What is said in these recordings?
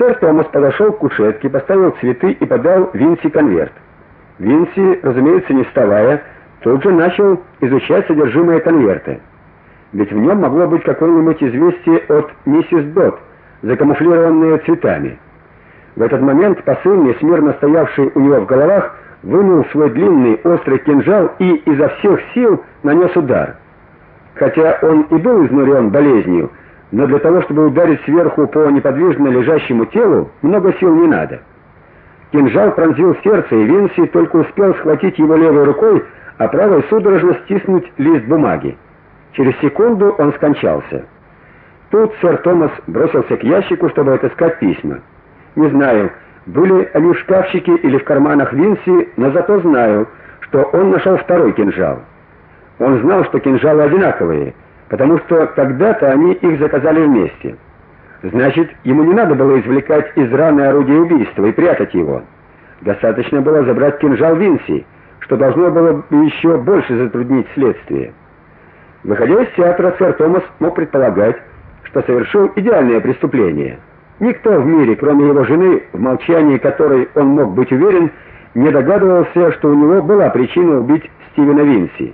Сэр Томас подошел к кушетке, поставил цветы и подал Винси конверт. Винси, разумеется, не вставая, тут же начал изучать содержимое конверта. Ведь в нем могло быть какое-нибудь известие от миссис Дот, закамуфлированное цветами. В этот момент посыл, несмирно стоявший у него в головах, вынул свой длинный острый кинжал и изо всех сил нанес удар. Хотя он и был изнурен болезнью, но для того, чтобы ударить сверху по неподвижно лежащему телу, много сил не надо. Кинжал пронзил сердце, и Винси только успел схватить его левой рукой, а правой судорожно стиснуть лист бумаги. Через секунду он скончался. Тут сэр Томас бросился к ящику, чтобы отыскать письма. Не знаю, были они в шкафчике или в карманах Винси, но зато знаю, что он нашел второй кинжал. Он знал, что кинжалы одинаковые, потому что когда-то они их заказали вместе. Значит, ему не надо было извлекать из раны орудие убийства и прятать его. Достаточно было забрать кинжал Винси, что должно было бы еще больше затруднить следствие. Выходя из театра, сэр Томас мог предполагать, что совершил идеальное преступление. Никто в мире, кроме его жены, в молчании которой он мог быть уверен, не догадывался, что у него была причина убить Стивена Винси.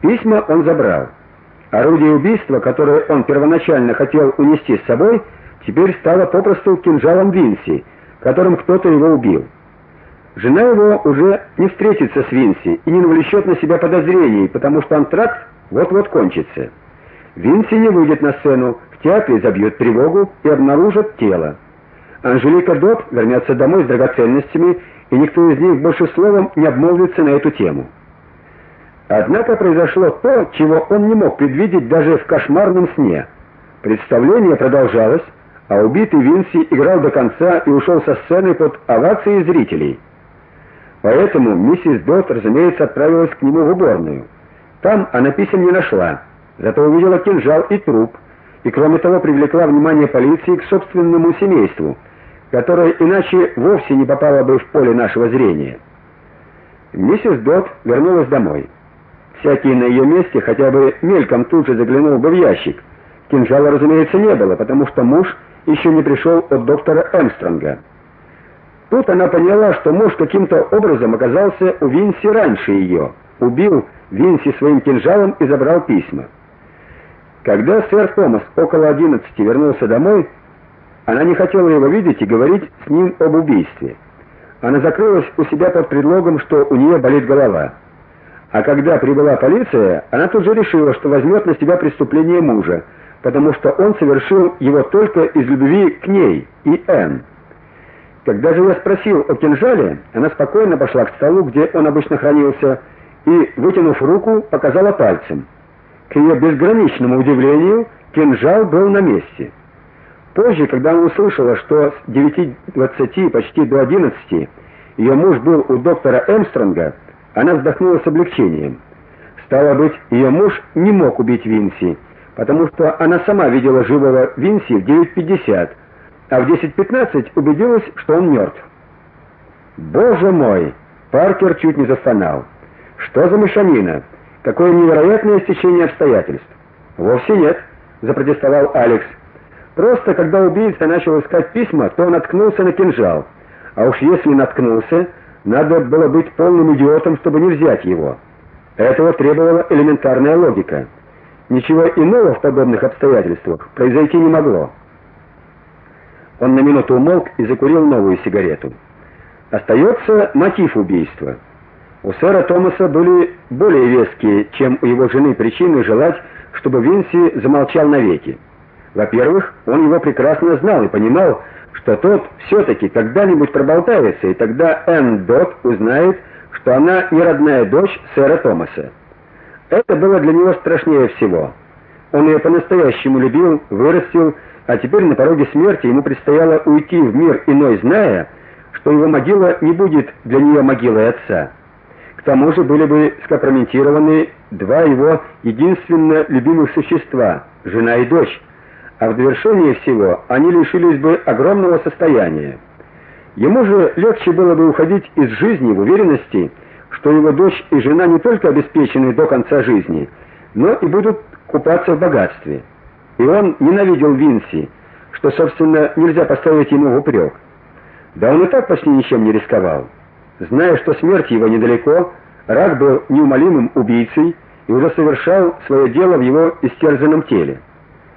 Письма он забрал. Орудие убийства, которое он первоначально хотел унести с собой, теперь стало попросту кинжалом Винси, которым кто-то его убил. Жена его уже не встретится с Винси и не навлечет на себя подозрений, потому что антракт вот-вот кончится. Винси не выйдет на сцену, в театре забьют тревогу и обнаружат тело. Анжелика Дот вернется домой с драгоценностями, и никто из них больше словом не обмолвится на эту тему. Однако произошло то, чего он не мог предвидеть даже в кошмарном сне. Представление продолжалось, а убитый Винси играл до конца и ушел со сцены под овации зрителей. Поэтому миссис Дот, разумеется, отправилась к нему в уборную. Там она писем не нашла, зато увидела кинжал и труп, и кроме того привлекла внимание полиции к собственному семейству, которое иначе вовсе не попало бы в поле нашего зрения. Миссис Дот вернулась домой. Всякий на ее месте хотя бы мельком тут же заглянул бы в ящик. Кинжала, разумеется, не было, потому что муж еще не пришел от доктора Эмстронга. Тут она поняла, что муж каким-то образом оказался у Винси раньше ее, убил Винси своим кинжалом и забрал письма. Когда сэр Томас около одиннадцати вернулся домой, она не хотела его видеть и говорить с ним об убийстве. Она закрылась у себя под предлогом, что у нее болит голова. А когда прибыла полиция, она тут же решила, что возьмет на себя преступление мужа, потому что он совершил его только из любви к ней и Энн. Когда же я спросил о кинжале, она спокойно пошла к столу, где он обычно хранился, и, вытянув руку, показала пальцем. К ее безграничному удивлению, кинжал был на месте. Позже, когда она услышала, что с 9:20 почти до 11 ее муж был у доктора Эмстронга, она вздохнула с облегчением. Стало быть, ее муж не мог убить Винси, потому что она сама видела живого Винси в 9:50, а в 10:15 убедилась, что он мертв. Боже мой, Паркер чуть не застонал. Что за мешанина? Какое невероятное стечение обстоятельств. Вовсе нет, запротестовал Алекс. Просто когда убийца начал искать письма, то он наткнулся на кинжал. А уж если наткнулся, надо было быть полным идиотом, чтобы не взять его. Этого требовала элементарная логика. Ничего иного в подобных обстоятельствах произойти не могло. Он на минуту умолк и закурил новую сигарету. Остается мотив убийства. У сэра Томаса были более веские, чем у его жены причины желать, чтобы Винси замолчал навеки. Во-первых, он его прекрасно знал и понимал, что тот все таки когда-нибудь проболтается, и тогда Энн Дот узнает, что она не родная дочь сэра Томаса. Это было для него страшнее всего. Он ее по-настоящему любил, вырастил, а теперь на пороге смерти ему предстояло уйти в мир иной, зная, что его могила не будет для нее могилой отца. К тому же были бы скомпрометированы два его единственно любимых существа жена и дочь а в довершение всего они лишились бы огромного состояния. Ему же легче было бы уходить из жизни в уверенности, что его дочь и жена не только обеспечены до конца жизни, но и будут купаться в богатстве. И он ненавидел Винси, что, собственно, нельзя поставить ему в упрек. Да он и так почти ничем не рисковал. Зная, что смерть его недалеко, Рак был неумолимым убийцей и уже совершал свое дело в его истерзанном теле.